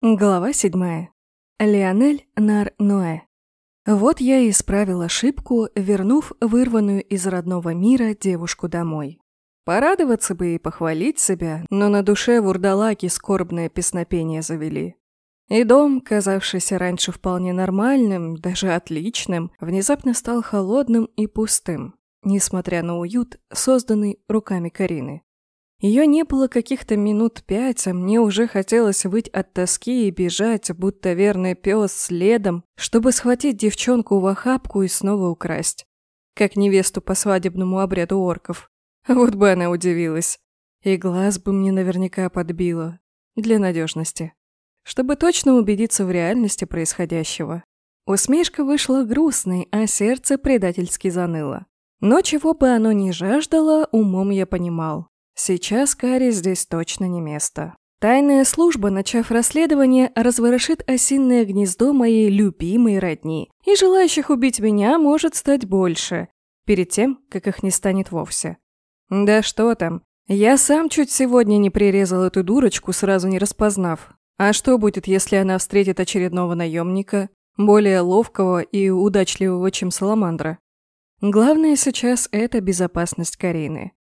Глава седьмая. Леонель Нар-Ноэ. Вот я и исправил ошибку, вернув вырванную из родного мира девушку домой. Порадоваться бы и похвалить себя, но на душе вурдалаки скорбное песнопение завели. И дом, казавшийся раньше вполне нормальным, даже отличным, внезапно стал холодным и пустым, несмотря на уют, созданный руками Карины. Ее не было каких-то минут пять, а мне уже хотелось выть от тоски и бежать, будто верный пес следом, чтобы схватить девчонку в охапку и снова украсть. Как невесту по свадебному обряду орков. Вот бы она удивилась. И глаз бы мне наверняка подбила. Для надежности. Чтобы точно убедиться в реальности происходящего. Усмешка вышла грустной, а сердце предательски заныло. Но чего бы оно ни жаждало, умом я понимал. Сейчас Кари здесь точно не место. Тайная служба, начав расследование, разворошит осинное гнездо моей любимой родни, и желающих убить меня может стать больше, перед тем, как их не станет вовсе. Да что там, я сам чуть сегодня не прирезал эту дурочку, сразу не распознав. А что будет, если она встретит очередного наемника, более ловкого и удачливого, чем Саламандра? Главное сейчас – это безопасность Карины.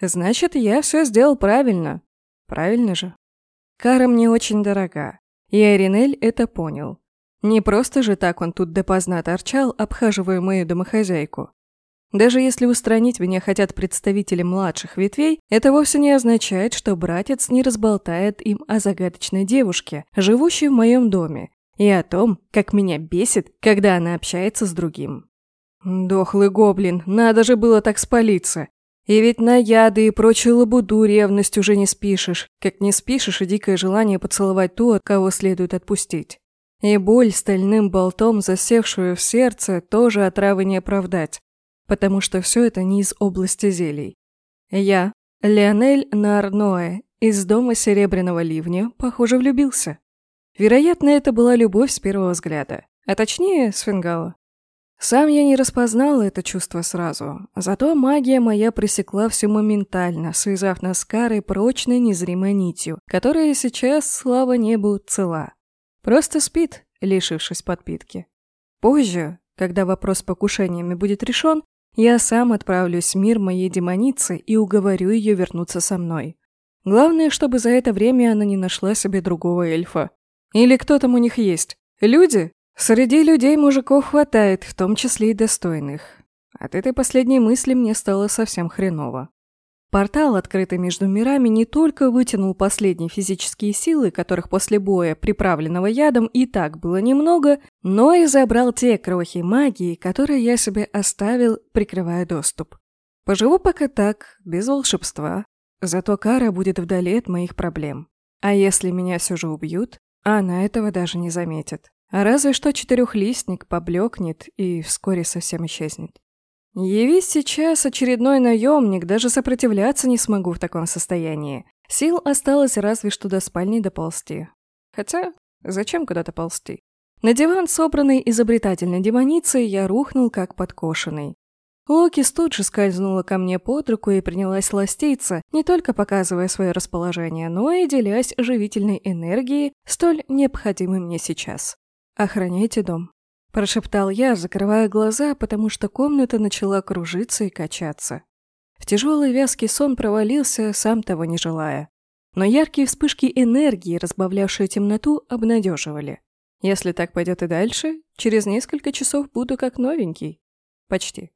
Значит, я все сделал правильно. Правильно же? Кара мне очень дорога. И Аринель это понял. Не просто же так он тут допоздна торчал, обхаживая мою домохозяйку. Даже если устранить меня хотят представители младших ветвей, это вовсе не означает, что братец не разболтает им о загадочной девушке, живущей в моем доме, и о том, как меня бесит, когда она общается с другим. Дохлый гоблин, надо же было так спалиться. И ведь на яды и прочую лабуду ревность уже не спишешь, как не спишешь и дикое желание поцеловать ту, от кого следует отпустить. И боль стальным болтом, засевшую в сердце, тоже отравы не оправдать, потому что все это не из области зелий. Я, Леонель Нарноэ, из дома Серебряного Ливня, похоже, влюбился. Вероятно, это была любовь с первого взгляда, а точнее, с фингала. Сам я не распознал это чувство сразу, зато магия моя пресекла все моментально, связав нас с Карой прочной незримой нитью, которая сейчас, слава небу, цела. Просто спит, лишившись подпитки. Позже, когда вопрос с покушениями будет решен, я сам отправлюсь в мир моей демоницы и уговорю ее вернуться со мной. Главное, чтобы за это время она не нашла себе другого эльфа. Или кто там у них есть? Люди? Среди людей мужиков хватает, в том числе и достойных. От этой последней мысли мне стало совсем хреново. Портал, открытый между мирами, не только вытянул последние физические силы, которых после боя, приправленного ядом, и так было немного, но и забрал те крохи магии, которые я себе оставил, прикрывая доступ. Поживу пока так, без волшебства. Зато кара будет вдали от моих проблем. А если меня все же убьют, она этого даже не заметит. Разве что четырехлистник поблекнет и вскоре совсем исчезнет. Явись сейчас очередной наемник, даже сопротивляться не смогу в таком состоянии. Сил осталось разве что до спальни доползти. Хотя, зачем куда-то ползти? На диван, собранный изобретательной демоницей, я рухнул как подкошенный. Локис тут же скользнула ко мне под руку и принялась ластиться, не только показывая свое расположение, но и делясь живительной энергией, столь необходимой мне сейчас. «Охраняйте дом», – прошептал я, закрывая глаза, потому что комната начала кружиться и качаться. В тяжелый вязкий сон провалился, сам того не желая. Но яркие вспышки энергии, разбавлявшие темноту, обнадеживали. Если так пойдет и дальше, через несколько часов буду как новенький. Почти.